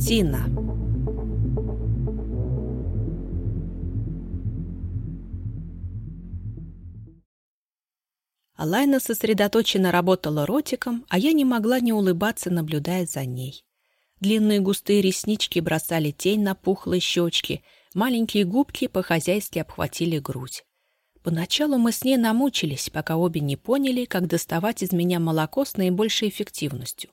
Тина. Алайна сосредоточенно работала ротиком, а я не могла не улыбаться, наблюдая за ней. Длинные густые реснички бросали тень на пухлые щечки, маленькие губки по-хозяйски обхватили грудь. Поначалу мы с ней намучились, пока обе не поняли, как доставать из меня молоко с наибольшей эффективностью.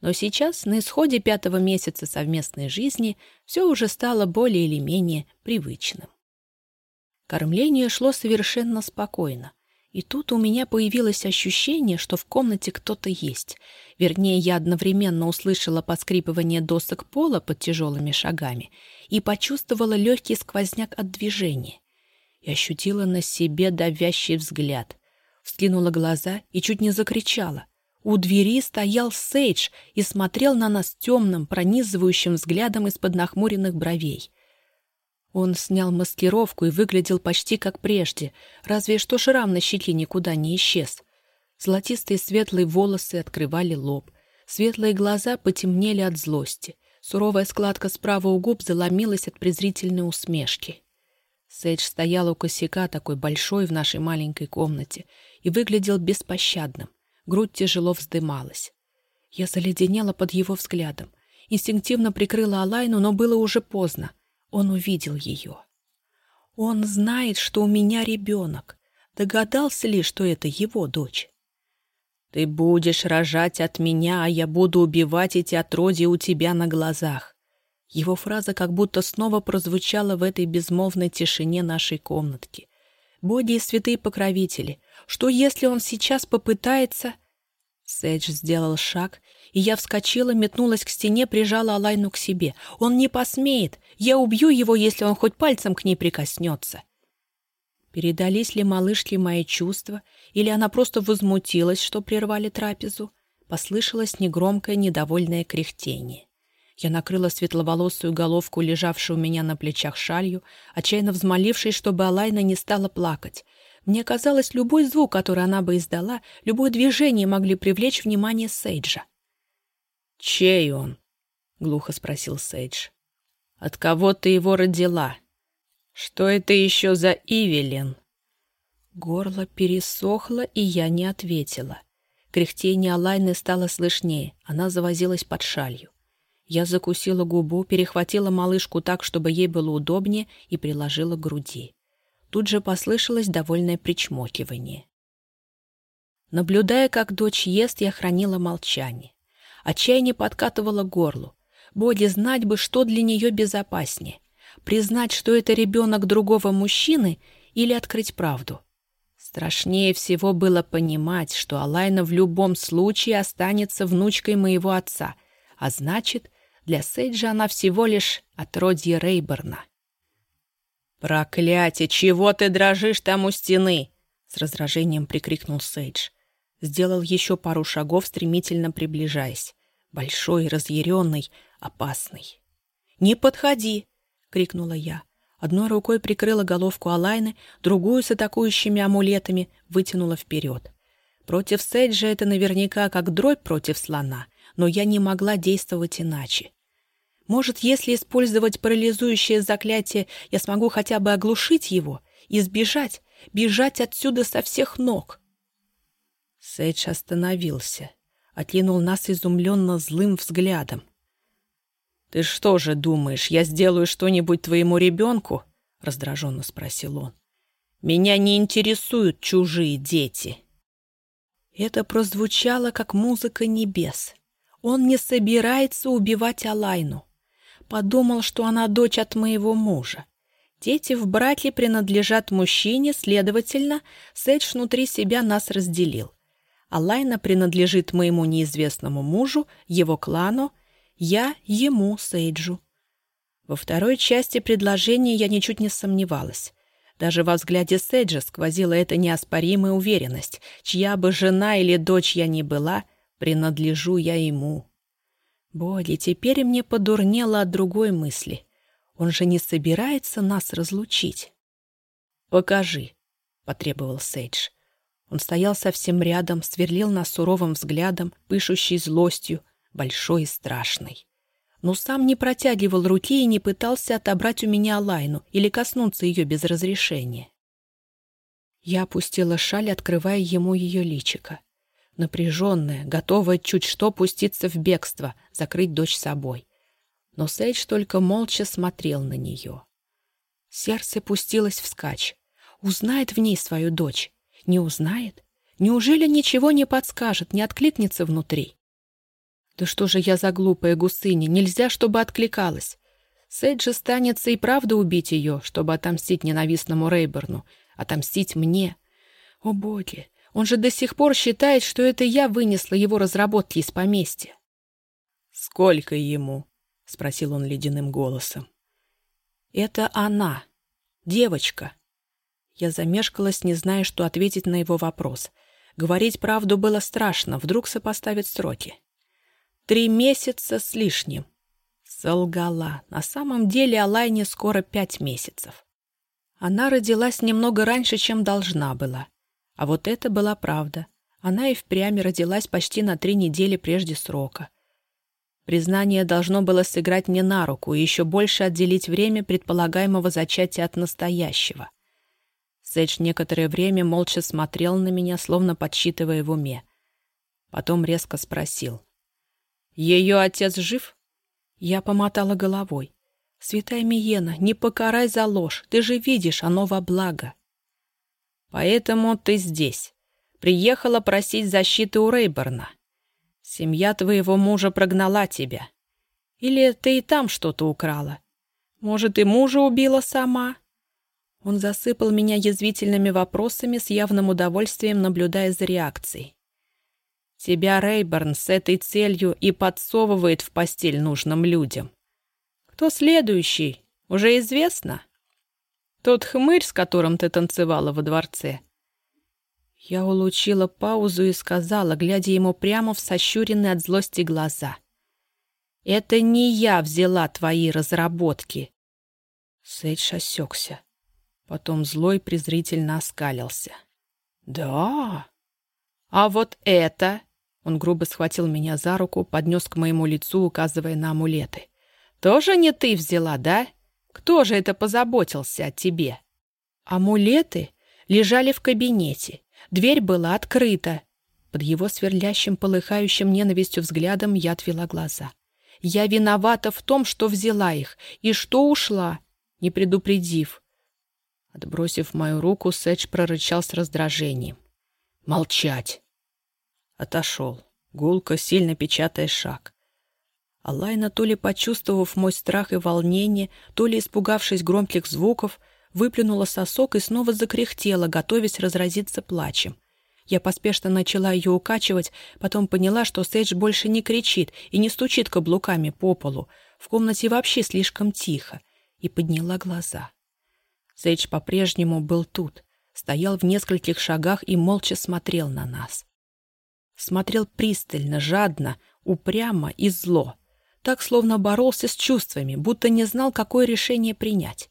Но сейчас, на исходе пятого месяца совместной жизни, все уже стало более или менее привычным. Кормление шло совершенно спокойно. И тут у меня появилось ощущение, что в комнате кто-то есть. Вернее, я одновременно услышала поскрипывание досок пола под тяжелыми шагами и почувствовала легкий сквозняк от движения. И ощутила на себе давящий взгляд. Вскинула глаза и чуть не закричала. У двери стоял Сейдж и смотрел на нас темным, пронизывающим взглядом из-под нахмуренных бровей. Он снял маскировку и выглядел почти как прежде, разве что шрам на щеке никуда не исчез. Золотистые светлые волосы открывали лоб. Светлые глаза потемнели от злости. Суровая складка справа у губ заломилась от презрительной усмешки. Сейдж стоял у косяка, такой большой в нашей маленькой комнате, и выглядел беспощадным. Грудь тяжело вздымалась. Я заледенела под его взглядом. Инстинктивно прикрыла Алайну, но было уже поздно. Он увидел ее. Он знает, что у меня ребенок. Догадался ли, что это его дочь? Ты будешь рожать от меня, а я буду убивать эти отродья у тебя на глазах. Его фраза как будто снова прозвучала в этой безмолвной тишине нашей комнатки. Боги и святые покровители, что если он сейчас попытается... Сэдж сделал шаг, и я вскочила, метнулась к стене, прижала Алайну к себе. Он не посмеет. Я убью его, если он хоть пальцем к ней прикоснется. Передались ли малышке мои чувства, или она просто возмутилась, что прервали трапезу? Послышалось негромкое, недовольное кряхтение. Я накрыла светловолосую головку, лежавшую у меня на плечах шалью, отчаянно взмолившись, чтобы Алайна не стала плакать. Мне казалось, любой звук, который она бы издала, любое движение могли привлечь внимание Сейджа. «Чей он?» — глухо спросил Сейдж. «От кого ты его родила? Что это еще за Ивелин?» Горло пересохло, и я не ответила. Кряхтение Алайны стало слышнее, она завозилась под шалью. Я закусила губу, перехватила малышку так, чтобы ей было удобнее, и приложила к груди. Тут же послышалось довольное причмокивание. Наблюдая, как дочь ест, я хранила молчание. Отчаяние подкатывало горлу. Боди знать бы, что для нее безопаснее. Признать, что это ребенок другого мужчины, или открыть правду. Страшнее всего было понимать, что Алайна в любом случае останется внучкой моего отца, а значит, для Сейджа она всего лишь отродье Рейберна. «Проклятие! Чего ты дрожишь там у стены?» — с раздражением прикрикнул Сейдж. Сделал еще пару шагов, стремительно приближаясь. Большой, разъяренный, опасный. «Не подходи!» — крикнула я. Одной рукой прикрыла головку Алайны, другую с атакующими амулетами вытянула вперед. Против Сейджа это наверняка как дробь против слона, но я не могла действовать иначе. Может, если использовать парализующее заклятие, я смогу хотя бы оглушить его и сбежать, бежать отсюда со всех ног. Сейдж остановился, отлинул нас изумленно злым взглядом. «Ты что же думаешь, я сделаю что-нибудь твоему ребенку?» — раздраженно спросил он. «Меня не интересуют чужие дети». Это прозвучало, как музыка небес. Он не собирается убивать Алайну. Подумал, что она дочь от моего мужа. Дети в браке принадлежат мужчине, следовательно, Сэдж внутри себя нас разделил. Алайна принадлежит моему неизвестному мужу, его клану, я ему, Сейджу. Во второй части предложения я ничуть не сомневалась. Даже во взгляде Сейджа сквозила эта неоспоримая уверенность, чья бы жена или дочь я ни была, принадлежу я ему. Боги, теперь мне подурнело от другой мысли. Он же не собирается нас разлучить. «Покажи», — потребовал Сейдж. Он стоял совсем рядом, сверлил нас суровым взглядом, пышущий злостью, большой и страшный. но сам не протягивал руки и не пытался отобрать у меня Алайну или коснуться ее без разрешения. Я опустила шаль, открывая ему ее личико. Напряженная, готовая чуть что пуститься в бегство, закрыть дочь собой. Но Сейдж только молча смотрел на нее. Сердце пустилось вскачь. Узнает в ней свою дочь? Не узнает? Неужели ничего не подскажет, не откликнется внутри? Да что же я за глупая гусыня? Нельзя, чтобы откликалась. Сейдж станется и правда убить ее, чтобы отомстить ненавистному Рейберну, отомстить мне. О, боги! Он же до сих пор считает, что это я вынесла его разработки из поместья. «Сколько ему?» — спросил он ледяным голосом. «Это она. Девочка». Я замешкалась, не зная, что ответить на его вопрос. Говорить правду было страшно, вдруг сопоставят сроки. Три месяца с лишним. Солгала. На самом деле Алайне скоро пять месяцев. Она родилась немного раньше, чем должна была. А вот это была правда. Она и впрямь родилась почти на три недели прежде срока. Признание должно было сыграть мне на руку и еще больше отделить время предполагаемого зачатия от настоящего. Сэдж некоторое время молча смотрел на меня, словно подсчитывая в уме. Потом резко спросил. «Ее отец жив?» Я помотала головой. «Святая Миена, не покарай за ложь, ты же видишь, оно во благо». «Поэтому ты здесь. Приехала просить защиты у Рейборна. Семья твоего мужа прогнала тебя. Или ты и там что-то украла? Может, и мужа убила сама?» Он засыпал меня язвительными вопросами с явным удовольствием, наблюдая за реакцией. «Тебя Рейборн с этой целью и подсовывает в постель нужным людям. Кто следующий, уже известно? Тот хмырь, с которым ты танцевала во дворце. Я улучила паузу и сказала, глядя ему прямо в сощуренные от злости глаза. «Это не я взяла твои разработки!» Сейдж осекся. Потом злой презрительно оскалился. «Да? А вот это...» Он грубо схватил меня за руку, поднес к моему лицу, указывая на амулеты. Тоже не ты взяла, да? Кто же это позаботился о тебе? Амулеты лежали в кабинете. Дверь была открыта. Под его сверлящим, полыхающим ненавистью взглядом я отвела глаза. Я виновата в том, что взяла их, и что ушла, не предупредив. Отбросив мою руку, Сэдж прорычал с раздражением. «Молчать!» Отошел, гулко, сильно печатая шаг. Алайна, то ли почувствовав мой страх и волнение, то ли испугавшись громких звуков, выплюнула сосок и снова закряхтела, готовясь разразиться плачем. Я поспешно начала ее укачивать, потом поняла, что Сейдж больше не кричит и не стучит каблуками по полу. В комнате вообще слишком тихо. И подняла глаза. Сейдж по-прежнему был тут, стоял в нескольких шагах и молча смотрел на нас. Смотрел пристально, жадно, упрямо и зло так словно боролся с чувствами, будто не знал, какое решение принять.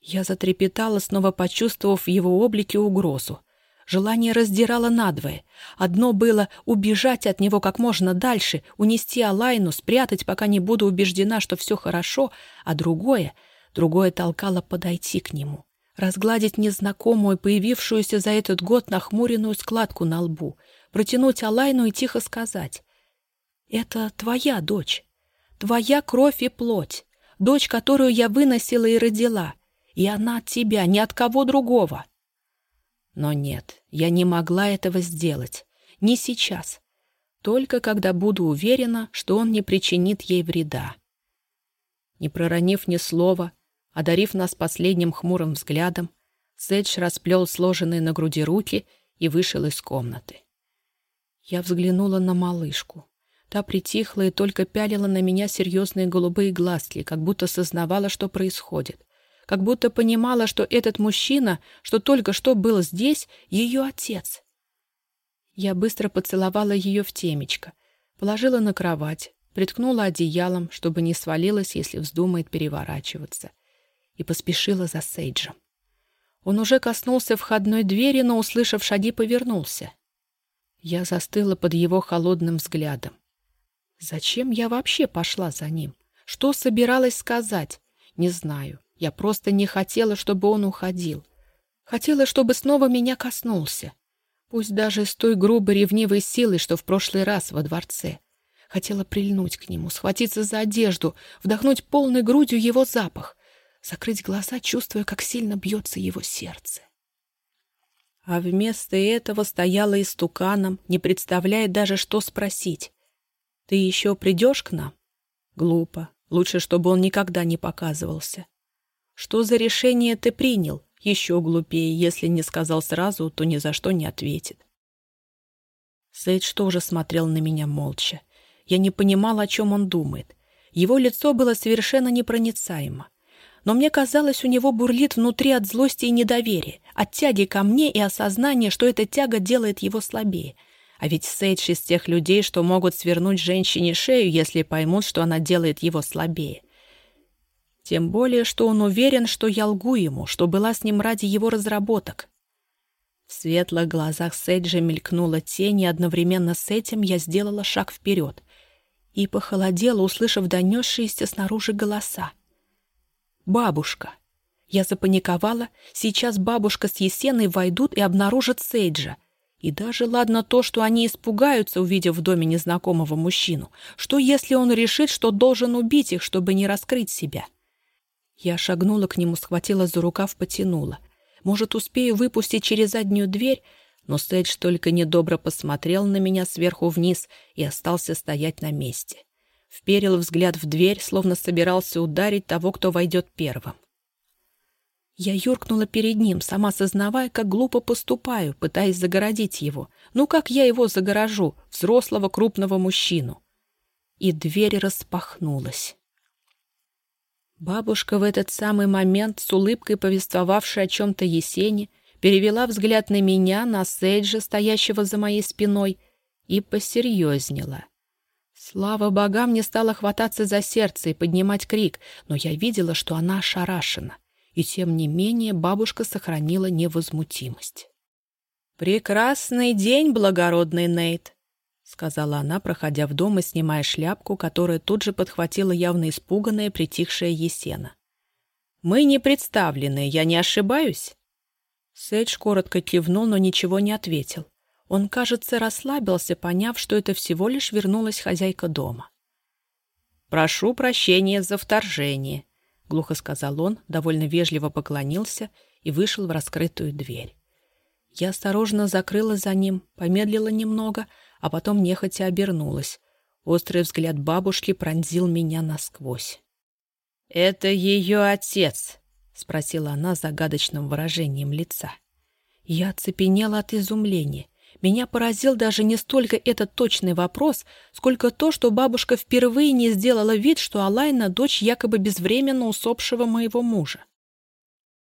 Я затрепетала, снова почувствовав в его облике угрозу. Желание раздирало надвое. Одно было убежать от него как можно дальше, унести Алайну, спрятать, пока не буду убеждена, что все хорошо, а другое, другое толкало подойти к нему, разгладить незнакомую, появившуюся за этот год нахмуренную складку на лбу, протянуть Алайну и тихо сказать «Это твоя дочь». Твоя кровь и плоть, дочь, которую я выносила и родила, и она от тебя, ни от кого другого. Но нет, я не могла этого сделать. Не сейчас. Только когда буду уверена, что он не причинит ей вреда. Не проронив ни слова, одарив нас последним хмурым взглядом, Сэдж расплел сложенные на груди руки и вышел из комнаты. Я взглянула на малышку. Та притихла и только пялила на меня серьезные голубые глазки, как будто сознавала, что происходит. Как будто понимала, что этот мужчина, что только что был здесь, ее отец. Я быстро поцеловала ее в темечко, положила на кровать, приткнула одеялом, чтобы не свалилась, если вздумает переворачиваться, и поспешила за Сейджем. Он уже коснулся входной двери, но, услышав шаги, повернулся. Я застыла под его холодным взглядом. Зачем я вообще пошла за ним? Что собиралась сказать? Не знаю. Я просто не хотела, чтобы он уходил. Хотела, чтобы снова меня коснулся. Пусть даже с той грубой ревнивой силой, что в прошлый раз во дворце. Хотела прильнуть к нему, схватиться за одежду, вдохнуть полной грудью его запах, закрыть глаза, чувствуя, как сильно бьется его сердце. А вместо этого стояла истуканом, не представляя даже, что спросить. «Ты еще придешь к нам?» Глупо. Лучше, чтобы он никогда не показывался. «Что за решение ты принял?» Еще глупее, если не сказал сразу, то ни за что не ответит. Сейдж тоже смотрел на меня молча. Я не понимал, о чем он думает. Его лицо было совершенно непроницаемо. Но мне казалось, у него бурлит внутри от злости и недоверия, от тяги ко мне и осознания, что эта тяга делает его слабее. А ведь Сейдж из тех людей, что могут свернуть женщине шею, если поймут, что она делает его слабее. Тем более, что он уверен, что я лгу ему, что была с ним ради его разработок. В светлых глазах Сейджа мелькнула тень, и одновременно с этим я сделала шаг вперед и похолодела, услышав донесшиеся снаружи голоса. «Бабушка!» Я запаниковала. Сейчас бабушка с Есеной войдут и обнаружат Сейджа. И даже ладно то, что они испугаются, увидев в доме незнакомого мужчину. Что, если он решит, что должен убить их, чтобы не раскрыть себя?» Я шагнула к нему, схватила за рукав, потянула. Может, успею выпустить через заднюю дверь, но Сэдж только недобро посмотрел на меня сверху вниз и остался стоять на месте. Вперил взгляд в дверь, словно собирался ударить того, кто войдет первым. Я юркнула перед ним, сама сознавая, как глупо поступаю, пытаясь загородить его. Ну как я его загорожу, взрослого крупного мужчину? И дверь распахнулась. Бабушка в этот самый момент, с улыбкой повествовавшая о чем-то Есени, перевела взгляд на меня, на Сейджа, стоящего за моей спиной, и посерьезнела. Слава богам, не стала хвататься за сердце и поднимать крик, но я видела, что она ошарашена. И тем не менее бабушка сохранила невозмутимость. «Прекрасный день, благородный Нейт!» — сказала она, проходя в дом и снимая шляпку, которая тут же подхватила явно испуганная, притихшая Есена. «Мы не представлены, я не ошибаюсь?» Сэдж коротко кивнул, но ничего не ответил. Он, кажется, расслабился, поняв, что это всего лишь вернулась хозяйка дома. «Прошу прощения за вторжение», — глухо сказал он, довольно вежливо поклонился и вышел в раскрытую дверь. Я осторожно закрыла за ним, помедлила немного — а потом нехотя обернулась. Острый взгляд бабушки пронзил меня насквозь. «Это ее отец?» — спросила она загадочным выражением лица. Я оцепенела от изумления. Меня поразил даже не столько этот точный вопрос, сколько то, что бабушка впервые не сделала вид, что Алайна — дочь якобы безвременно усопшего моего мужа.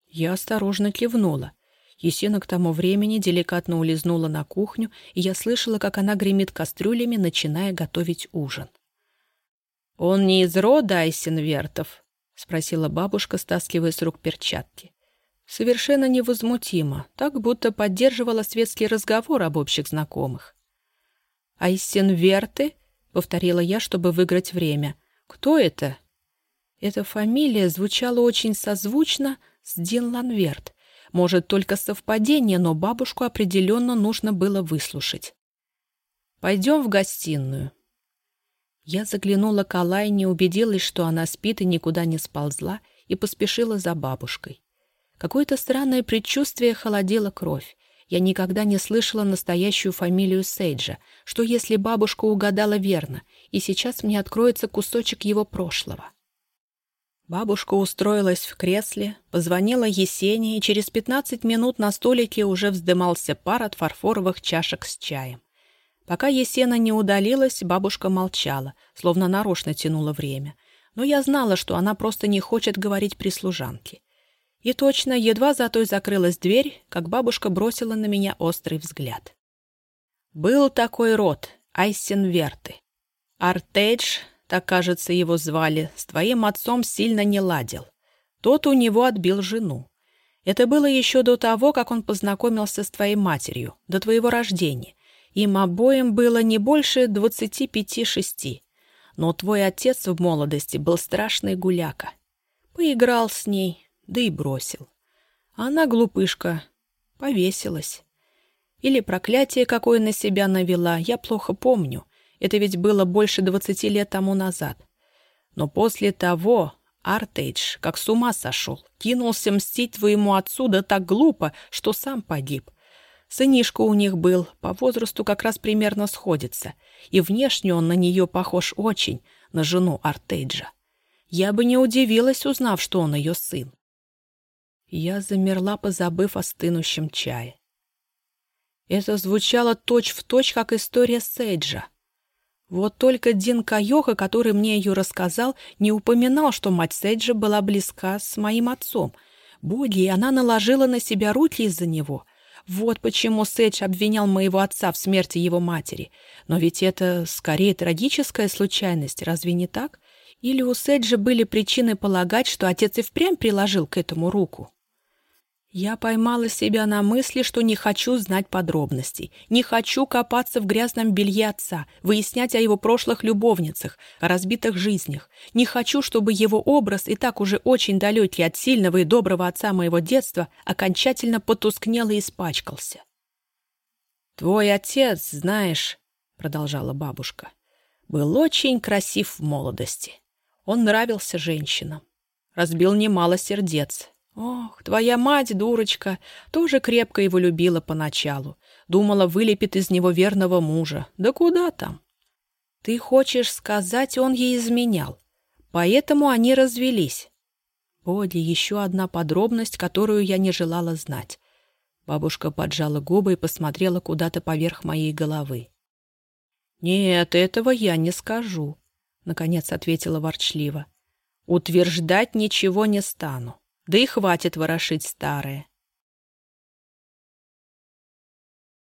Я осторожно кивнула. Есена к тому времени деликатно улизнула на кухню, и я слышала, как она гремит кастрюлями, начиная готовить ужин. «Он не из рода Айсенвертов?» — спросила бабушка, стаскивая с рук перчатки. Совершенно невозмутимо, так будто поддерживала светский разговор об общих знакомых. «Айсенверты?» — повторила я, чтобы выиграть время. «Кто это?» Эта фамилия звучала очень созвучно с Дин Ланверт. Может, только совпадение, но бабушку определенно нужно было выслушать. «Пойдем в гостиную». Я заглянула к Алайне, убедилась, что она спит и никуда не сползла, и поспешила за бабушкой. Какое-то странное предчувствие холодило кровь. Я никогда не слышала настоящую фамилию Сейджа, что если бабушка угадала верно, и сейчас мне откроется кусочек его прошлого. Бабушка устроилась в кресле, позвонила Есении, и через пятнадцать минут на столике уже вздымался пар от фарфоровых чашек с чаем. Пока Есена не удалилась, бабушка молчала, словно нарочно тянула время. Но я знала, что она просто не хочет говорить при служанке. И точно, едва за той закрылась дверь, как бабушка бросила на меня острый взгляд. Был такой род, Айсенверты. Артедж так, кажется, его звали, с твоим отцом сильно не ладил. Тот у него отбил жену. Это было еще до того, как он познакомился с твоей матерью, до твоего рождения. Им обоим было не больше двадцати пяти-шести. Но твой отец в молодости был страшный гуляка. Поиграл с ней, да и бросил. А она, глупышка, повесилась. Или проклятие какое на себя навела, я плохо помню. Это ведь было больше двадцати лет тому назад. Но после того Артейдж как с ума сошел, кинулся мстить твоему отцу да так глупо, что сам погиб. Сынишка у них был, по возрасту как раз примерно сходится, и внешне он на нее похож очень, на жену Артейджа. Я бы не удивилась, узнав, что он ее сын. Я замерла, позабыв о стынущем чае. Это звучало точь-в-точь, точь, как история Сейджа. Вот только Дин Кайоха, который мне ее рассказал, не упоминал, что мать Сейджа была близка с моим отцом. Боги, она наложила на себя руки из-за него — вот почему Сэдж обвинял моего отца в смерти его матери. Но ведь это скорее трагическая случайность, разве не так? Или у Сэджа были причины полагать, что отец и впрямь приложил к этому руку? Я поймала себя на мысли, что не хочу знать подробностей, не хочу копаться в грязном белье отца, выяснять о его прошлых любовницах, о разбитых жизнях. Не хочу, чтобы его образ, и так уже очень далекий от сильного и доброго отца моего детства, окончательно потускнел и испачкался. «Твой отец, знаешь, — продолжала бабушка, — был очень красив в молодости. Он нравился женщинам, разбил немало сердец, Ох, твоя мать, дурочка, тоже крепко его любила поначалу. Думала, вылепит из него верного мужа. Да куда там? Ты хочешь сказать, он ей изменял. Поэтому они развелись. Боди, еще одна подробность, которую я не желала знать. Бабушка поджала губы и посмотрела куда-то поверх моей головы. «Нет, этого я не скажу», — наконец ответила ворчливо. «Утверждать ничего не стану. Да и хватит ворошить старое.